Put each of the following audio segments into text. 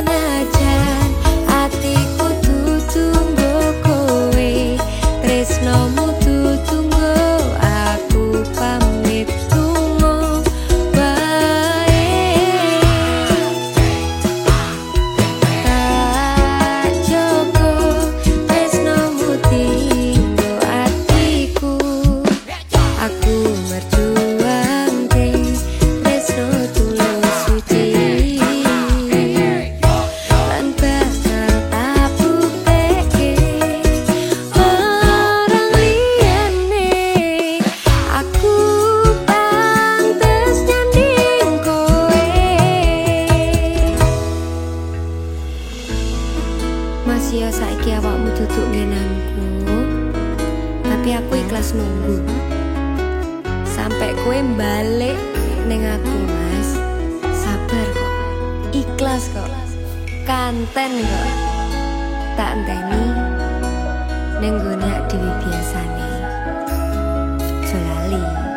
sana ja duduk ngenanku Tapi aku ikhlas nunggu. Sampai kue balik neng aku mas. Sabar kok. Ikhlas kok. Kanten kok. Tak enteni Neng gue dewi biasa nih Jolali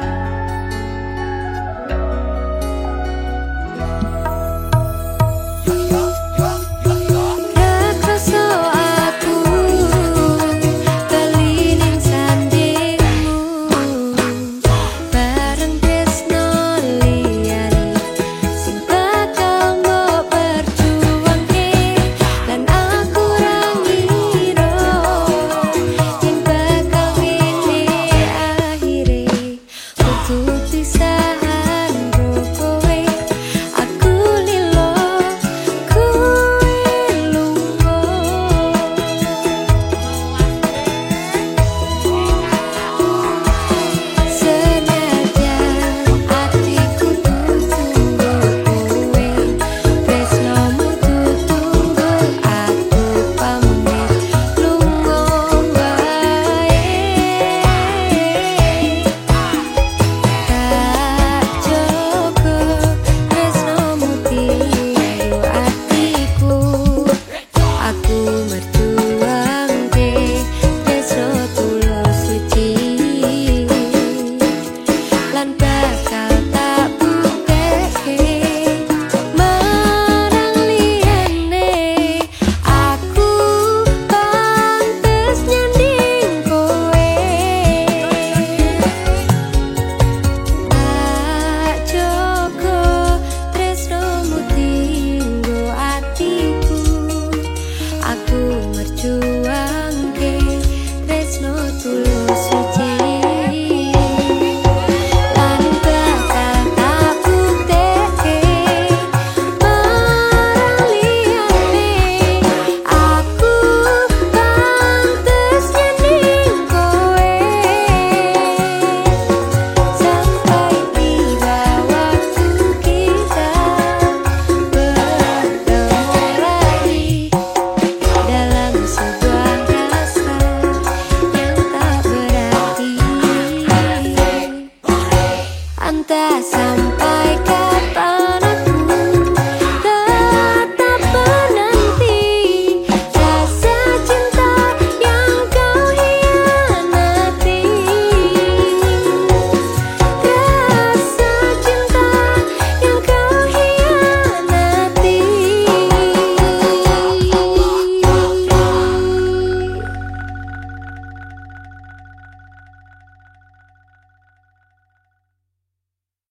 tan